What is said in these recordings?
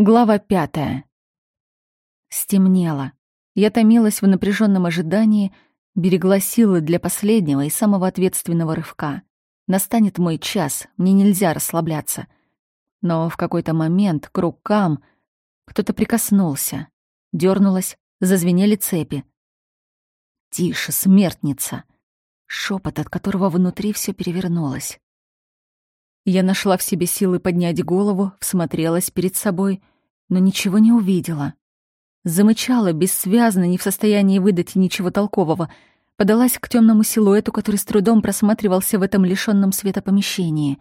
Глава пятая. Стемнело. Я томилась в напряженном ожидании, берегла силы для последнего и самого ответственного рывка. Настанет мой час, мне нельзя расслабляться. Но в какой-то момент к рукам кто-то прикоснулся. дернулась, зазвенели цепи. «Тише, смертница!» Шепот, от которого внутри все перевернулось. Я нашла в себе силы поднять голову, всмотрелась перед собой, но ничего не увидела. Замычала бессвязно, не в состоянии выдать ничего толкового, подалась к темному силуэту, который с трудом просматривался в этом лишенном света помещении.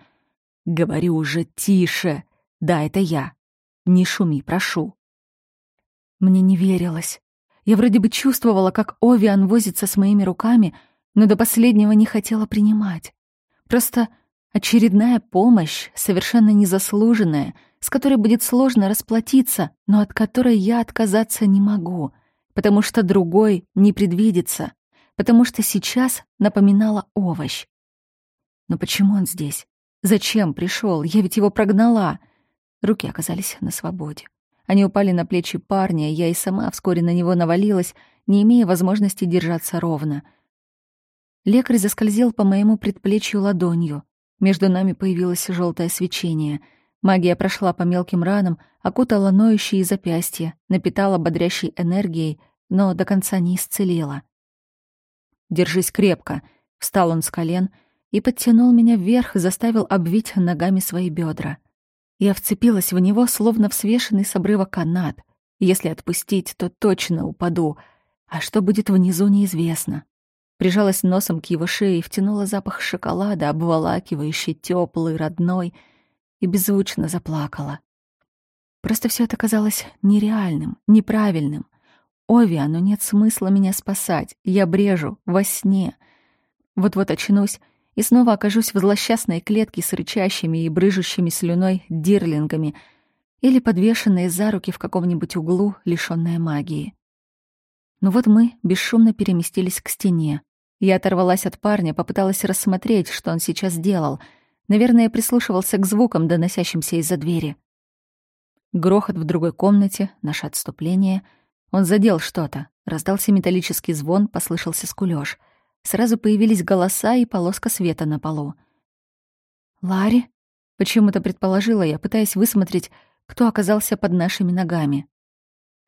«Говорю уже тише! Да, это я. Не шуми, прошу». Мне не верилось. Я вроде бы чувствовала, как Овиан возится с моими руками, но до последнего не хотела принимать. Просто Очередная помощь, совершенно незаслуженная, с которой будет сложно расплатиться, но от которой я отказаться не могу, потому что другой не предвидится, потому что сейчас напоминала овощ. Но почему он здесь? Зачем пришел? Я ведь его прогнала. Руки оказались на свободе. Они упали на плечи парня, я и сама вскоре на него навалилась, не имея возможности держаться ровно. Лекарь заскользил по моему предплечью ладонью. Между нами появилось желтое свечение. Магия прошла по мелким ранам, окутала ноющие запястья, напитала бодрящей энергией, но до конца не исцелила. «Держись крепко», — встал он с колен и подтянул меня вверх, заставил обвить ногами свои бедра. Я вцепилась в него, словно в свешенный с обрыва канат. Если отпустить, то точно упаду, а что будет внизу, неизвестно прижалась носом к его шее и втянула запах шоколада, обволакивающий, теплый, родной, и беззвучно заплакала. Просто все это казалось нереальным, неправильным. Ови, но нет смысла меня спасать. Я брежу, во сне. Вот-вот очнусь и снова окажусь в злосчастной клетке с рычащими и брыжущими слюной дирлингами или подвешенные за руки в каком-нибудь углу, лишённая магии. Но вот мы бесшумно переместились к стене. Я оторвалась от парня, попыталась рассмотреть, что он сейчас делал. Наверное, прислушивался к звукам, доносящимся из-за двери. Грохот в другой комнате, наше отступление. Он задел что-то. Раздался металлический звон, послышался скулёж. Сразу появились голоса и полоска света на полу. «Ларри?» — почему-то предположила я, пытаясь высмотреть, кто оказался под нашими ногами.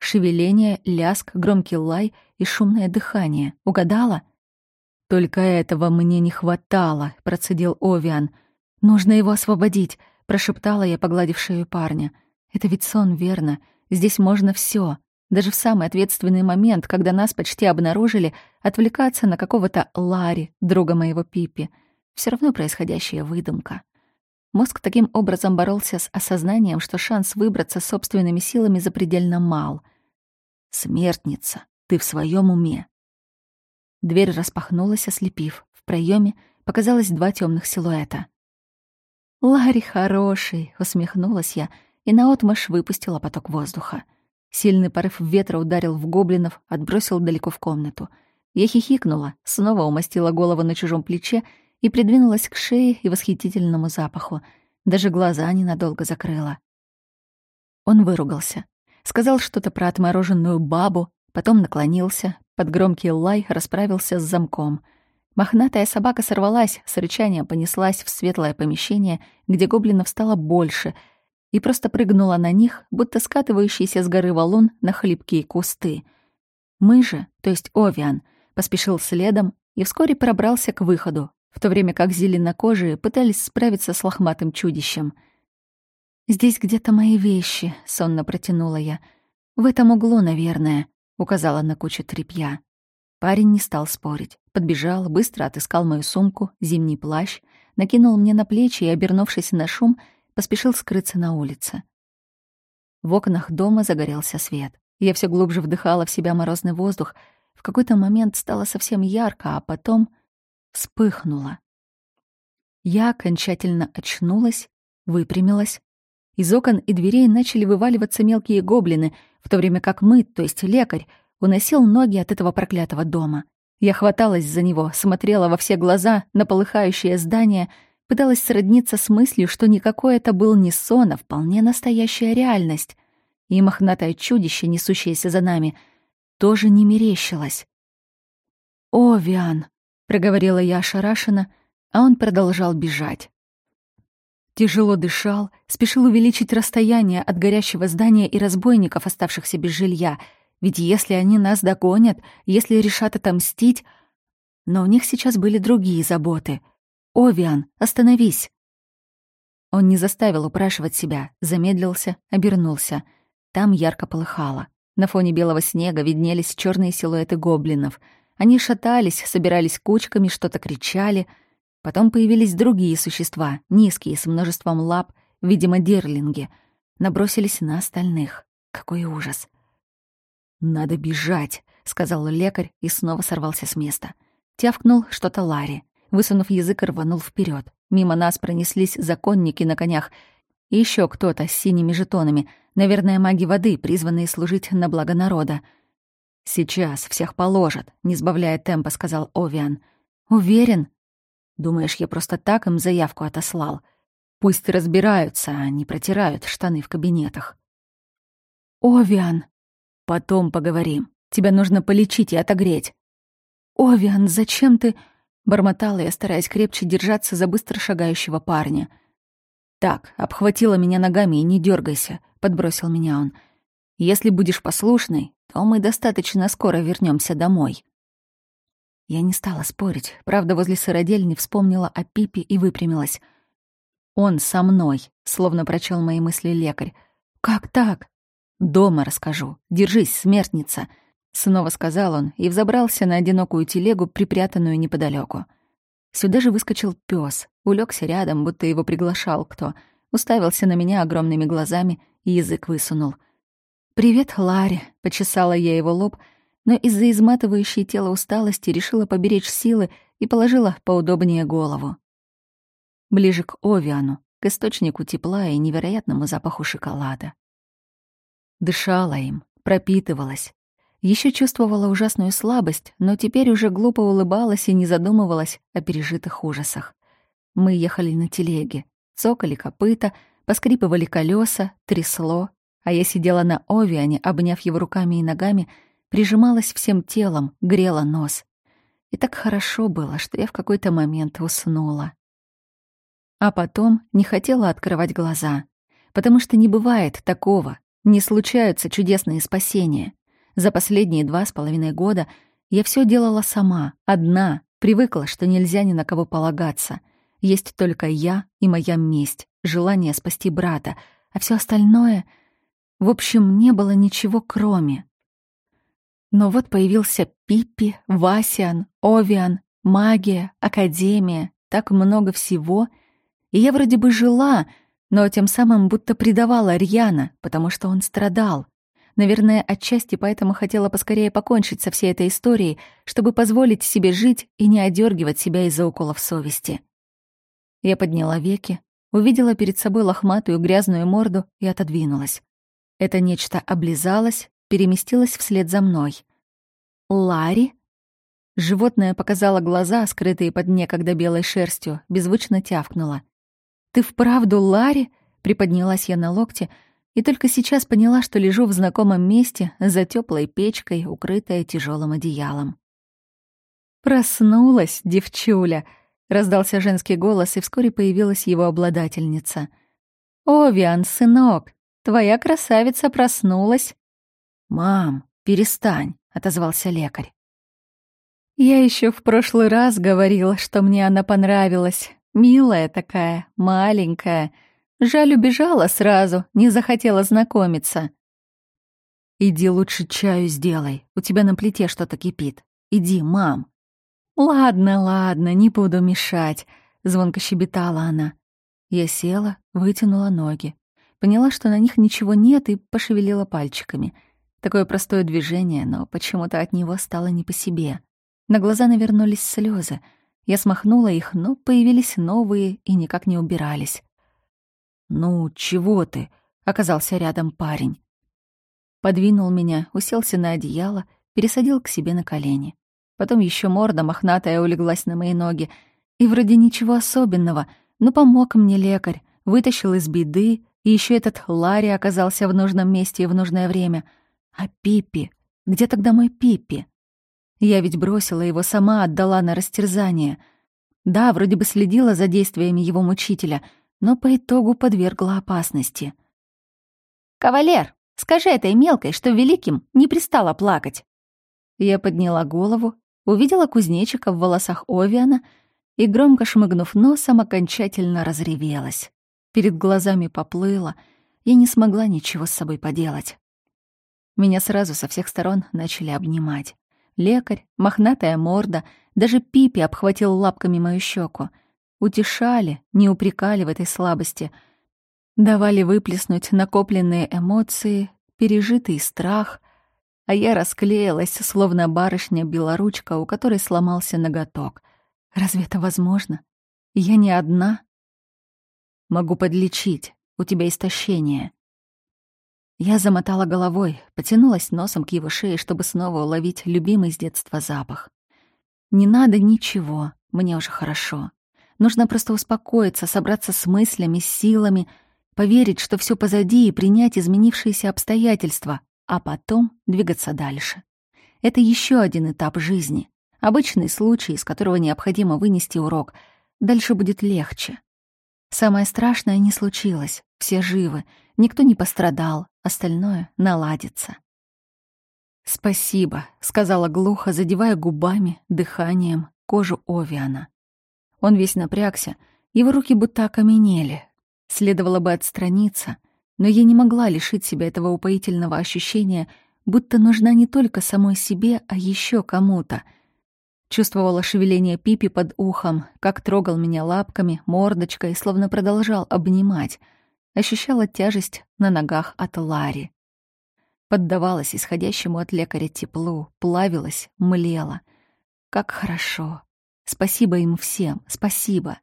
Шевеление, ляск, громкий лай и шумное дыхание. Угадала? «Только этого мне не хватало», — процедил Овиан. «Нужно его освободить», — прошептала я, погладив шею парня. «Это ведь сон, верно? Здесь можно все. Даже в самый ответственный момент, когда нас почти обнаружили, отвлекаться на какого-то Ларри, друга моего Пипи. Все равно происходящая выдумка». Мозг таким образом боролся с осознанием, что шанс выбраться собственными силами запредельно мал. «Смертница, ты в своем уме?» Дверь распахнулась, ослепив. В проеме показалось два темных силуэта. «Ларри хороший!» — усмехнулась я и наотмашь выпустила поток воздуха. Сильный порыв ветра ударил в гоблинов, отбросил далеко в комнату. Я хихикнула, снова умастила голову на чужом плече и придвинулась к шее и восхитительному запаху. Даже глаза ненадолго закрыла. Он выругался. Сказал что-то про отмороженную бабу, потом наклонился, под громкий лай расправился с замком. Мохнатая собака сорвалась, с рычанием понеслась в светлое помещение, где гоблинов стало больше, и просто прыгнула на них, будто скатывающийся с горы валун на хлипкие кусты. Мы же, то есть Овиан, поспешил следом и вскоре пробрался к выходу, в то время как зеленокожие пытались справиться с лохматым чудищем. «Здесь где-то мои вещи», — сонно протянула я. «В этом углу, наверное» указала на кучу тряпья. Парень не стал спорить. Подбежал, быстро отыскал мою сумку, зимний плащ, накинул мне на плечи и, обернувшись на шум, поспешил скрыться на улице. В окнах дома загорелся свет. Я все глубже вдыхала в себя морозный воздух. В какой-то момент стало совсем ярко, а потом вспыхнуло. Я окончательно очнулась, выпрямилась. Из окон и дверей начали вываливаться мелкие гоблины — в то время как мы, то есть лекарь, уносил ноги от этого проклятого дома. Я хваталась за него, смотрела во все глаза на полыхающее здание, пыталась сродниться с мыслью, что никакой это был не сон, а вполне настоящая реальность. и мохнатое чудище, несущееся за нами, тоже не мерещилось. «О, Виан!» — проговорила я ошарашенно, а он продолжал бежать. Тяжело дышал, спешил увеличить расстояние от горящего здания и разбойников, оставшихся без жилья, ведь если они нас догонят, если решат отомстить... Но у них сейчас были другие заботы. «Овиан, остановись!» Он не заставил упрашивать себя, замедлился, обернулся. Там ярко полыхало. На фоне белого снега виднелись черные силуэты гоблинов. Они шатались, собирались кучками, что-то кричали. Потом появились другие существа, низкие, с множеством лап, видимо, дерлинги. Набросились на остальных. Какой ужас! «Надо бежать», — сказал лекарь и снова сорвался с места. Тявкнул что-то Ларри. Высунув язык, рванул вперед. Мимо нас пронеслись законники на конях еще кто-то с синими жетонами, наверное, маги воды, призванные служить на благо народа. «Сейчас всех положат», — не сбавляя темпа, сказал Овиан. «Уверен?» «Думаешь, я просто так им заявку отослал? Пусть разбираются, а не протирают штаны в кабинетах». «Овиан!» «Потом поговорим. Тебя нужно полечить и отогреть». «Овиан, зачем ты...» Бормотала я, стараясь крепче держаться за быстро шагающего парня. «Так, обхватила меня ногами и не дергайся, подбросил меня он. «Если будешь послушной, то мы достаточно скоро вернемся домой». Я не стала спорить, правда, возле сыродельни вспомнила о Пипе и выпрямилась. «Он со мной», — словно прочел мои мысли лекарь. «Как так?» «Дома расскажу. Держись, смертница», Снова сказал он и взобрался на одинокую телегу, припрятанную неподалеку. Сюда же выскочил пес, улегся рядом, будто его приглашал кто, уставился на меня огромными глазами и язык высунул. «Привет, Ларри», — почесала я его лоб, но из-за изматывающей тело усталости решила поберечь силы и положила поудобнее голову. Ближе к Овиану, к источнику тепла и невероятному запаху шоколада. Дышала им, пропитывалась, еще чувствовала ужасную слабость, но теперь уже глупо улыбалась и не задумывалась о пережитых ужасах. Мы ехали на телеге, цокали копыта, поскрипывали колеса, трясло, а я сидела на Овиане, обняв его руками и ногами, прижималась всем телом, грела нос. И так хорошо было, что я в какой-то момент уснула. А потом не хотела открывать глаза, потому что не бывает такого, не случаются чудесные спасения. За последние два с половиной года я все делала сама, одна, привыкла, что нельзя ни на кого полагаться. Есть только я и моя месть, желание спасти брата, а все остальное... В общем, не было ничего кроме. Но вот появился Пиппи, Васиан, Овиан, магия, академия, так много всего, и я вроде бы жила, но тем самым будто предавала Рьяна, потому что он страдал. Наверное, отчасти поэтому хотела поскорее покончить со всей этой историей, чтобы позволить себе жить и не одергивать себя из-за уколов совести. Я подняла веки, увидела перед собой лохматую грязную морду и отодвинулась. Это нечто облизалось, переместилось вслед за мной. «Ларри?» Животное показало глаза, скрытые под некогда белой шерстью, беззвучно тявкнуло. «Ты вправду Ларри?» — приподнялась я на локте — и только сейчас поняла, что лежу в знакомом месте за теплой печкой, укрытая тяжелым одеялом. «Проснулась, девчуля!» — раздался женский голос, и вскоре появилась его обладательница. «Овиан, сынок, твоя красавица проснулась!» «Мам, перестань!» — отозвался лекарь. «Я еще в прошлый раз говорила, что мне она понравилась. Милая такая, маленькая». Жаль, убежала сразу, не захотела знакомиться. «Иди лучше чаю сделай, у тебя на плите что-то кипит. Иди, мам». «Ладно, ладно, не буду мешать», — звонко щебетала она. Я села, вытянула ноги. Поняла, что на них ничего нет, и пошевелила пальчиками. Такое простое движение, но почему-то от него стало не по себе. На глаза навернулись слезы. Я смахнула их, но появились новые и никак не убирались. «Ну, чего ты?» — оказался рядом парень. Подвинул меня, уселся на одеяло, пересадил к себе на колени. Потом еще морда мохнатая улеглась на мои ноги. И вроде ничего особенного, но помог мне лекарь, вытащил из беды, И еще этот Ларри оказался в нужном месте и в нужное время. А Пиппи? Где тогда мой Пиппи? Я ведь бросила его сама, отдала на растерзание. Да, вроде бы следила за действиями его мучителя, но по итогу подвергла опасности. «Кавалер, скажи этой мелкой, что великим не пристало плакать». Я подняла голову, увидела кузнечика в волосах Овиана и, громко шмыгнув носом, окончательно разревелась. Перед глазами поплыло, я не смогла ничего с собой поделать. Меня сразу со всех сторон начали обнимать. Лекарь, мохнатая морда, даже Пипи обхватил лапками мою щеку. Утешали, не упрекали в этой слабости. Давали выплеснуть накопленные эмоции, пережитый страх, а я расклеилась, словно барышня-белоручка, у которой сломался ноготок. Разве это возможно? Я не одна. Могу подлечить. У тебя истощение. Я замотала головой, потянулась носом к его шее, чтобы снова уловить любимый с детства запах. Не надо ничего, мне уже хорошо. Нужно просто успокоиться, собраться с мыслями, с силами, поверить, что все позади и принять изменившиеся обстоятельства, а потом двигаться дальше. Это еще один этап жизни. Обычный случай, из которого необходимо вынести урок. Дальше будет легче. Самое страшное не случилось. Все живы, никто не пострадал, остальное наладится. «Спасибо», — сказала глухо, задевая губами, дыханием кожу Овиана. Он весь напрягся, его руки будто окаменели. Следовало бы отстраниться, но я не могла лишить себя этого упоительного ощущения, будто нужна не только самой себе, а еще кому-то — Чувствовала шевеление Пипи под ухом, как трогал меня лапками, мордочкой, словно продолжал обнимать. Ощущала тяжесть на ногах от Лари. Поддавалась исходящему от лекаря теплу, плавилась, млела. Как хорошо. Спасибо им всем, спасибо.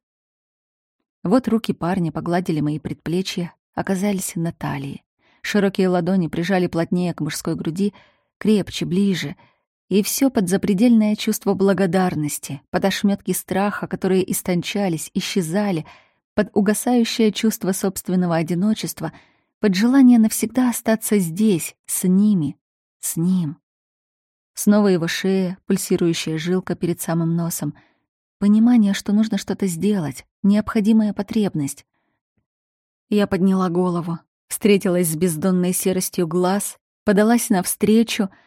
Вот руки парня погладили мои предплечья, оказались на талии. Широкие ладони прижали плотнее к мужской груди, крепче, ближе — и все под запредельное чувство благодарности, под ошметки страха, которые истончались, исчезали, под угасающее чувство собственного одиночества, под желание навсегда остаться здесь, с ними, с ним. Снова его шея, пульсирующая жилка перед самым носом. Понимание, что нужно что-то сделать, необходимая потребность. Я подняла голову, встретилась с бездонной серостью глаз, подалась навстречу —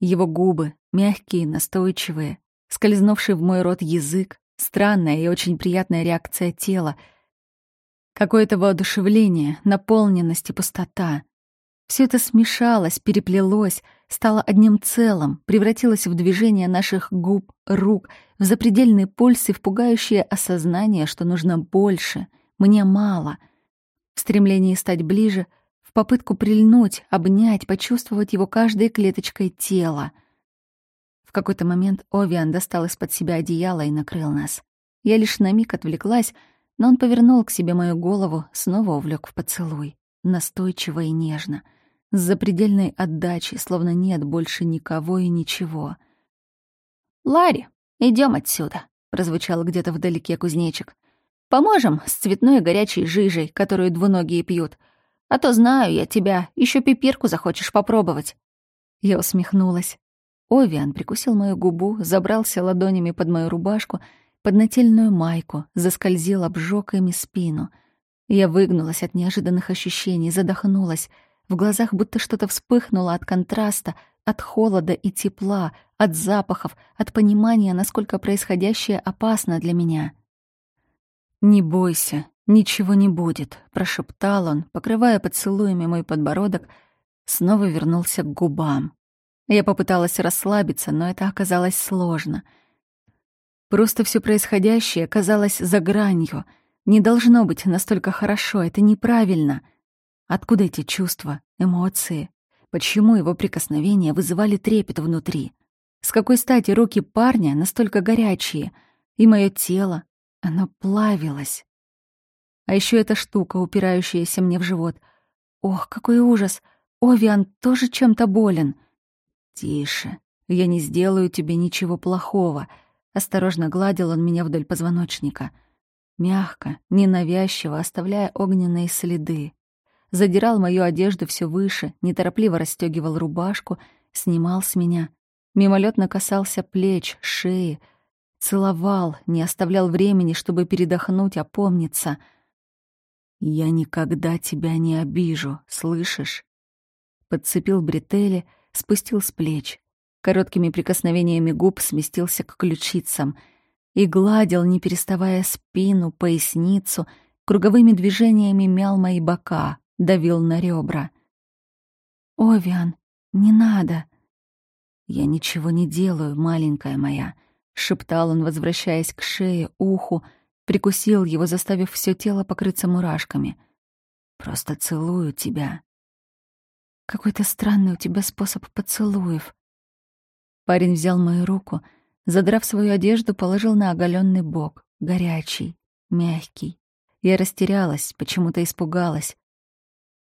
его губы, мягкие, настойчивые, скользнувший в мой рот язык, странная и очень приятная реакция тела, какое-то воодушевление, наполненность и пустота. Все это смешалось, переплелось, стало одним целым, превратилось в движение наших губ, рук, в запредельный пульс и в пугающее осознание, что нужно больше, мне мало. В стремлении стать ближе — попытку прильнуть, обнять, почувствовать его каждой клеточкой тела. Какой-то момент Овиан достал из-под себя одеяло и накрыл нас. Я лишь на миг отвлеклась, но он повернул к себе мою голову, снова увлек в поцелуй, настойчиво и нежно, с запредельной отдачей, словно нет больше никого и ничего. «Ларри, идем отсюда», — прозвучал где-то вдалеке кузнечик. «Поможем с цветной горячей жижей, которую двуногие пьют. А то знаю я тебя, еще пипирку захочешь попробовать». Я усмехнулась. Овиан прикусил мою губу, забрался ладонями под мою рубашку, под нательную майку, заскользил обжёг спину. Я выгнулась от неожиданных ощущений, задохнулась. В глазах будто что-то вспыхнуло от контраста, от холода и тепла, от запахов, от понимания, насколько происходящее опасно для меня. «Не бойся, «Ничего не будет», — прошептал он, покрывая поцелуями мой подбородок, снова вернулся к губам. Я попыталась расслабиться, но это оказалось сложно. Просто все происходящее казалось за гранью. Не должно быть настолько хорошо, это неправильно. Откуда эти чувства, эмоции? Почему его прикосновения вызывали трепет внутри? С какой стати руки парня настолько горячие? И мое тело, оно плавилось. А еще эта штука, упирающаяся мне в живот. Ох, какой ужас! Овиан тоже чем-то болен. Тише, я не сделаю тебе ничего плохого. Осторожно гладил он меня вдоль позвоночника. Мягко, ненавязчиво, оставляя огненные следы. задирал мою одежду все выше, неторопливо расстегивал рубашку, снимал с меня, мимолетно касался плеч, шеи, целовал, не оставлял времени, чтобы передохнуть, опомниться. «Я никогда тебя не обижу, слышишь?» Подцепил бретели, спустил с плеч, короткими прикосновениями губ сместился к ключицам и гладил, не переставая спину, поясницу, круговыми движениями мял мои бока, давил на ребра. «Овиан, не надо!» «Я ничего не делаю, маленькая моя», — шептал он, возвращаясь к шее, уху, прикусил его, заставив все тело покрыться мурашками. «Просто целую тебя». «Какой-то странный у тебя способ поцелуев». Парень взял мою руку, задрав свою одежду, положил на оголенный бок, горячий, мягкий. Я растерялась, почему-то испугалась.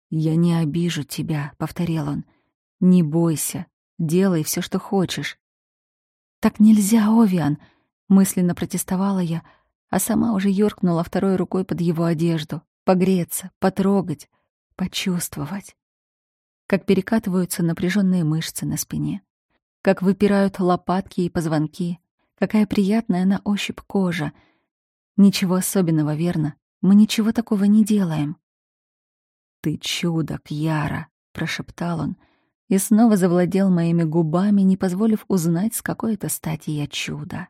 «Я не обижу тебя», — повторил он. «Не бойся, делай все, что хочешь». «Так нельзя, Овиан!» — мысленно протестовала я, а сама уже ёркнула второй рукой под его одежду. Погреться, потрогать, почувствовать. Как перекатываются напряженные мышцы на спине. Как выпирают лопатки и позвонки. Какая приятная на ощупь кожа. Ничего особенного, верно? Мы ничего такого не делаем. «Ты чудо, Кьяра!» — прошептал он и снова завладел моими губами, не позволив узнать, с какой это стати я чудо.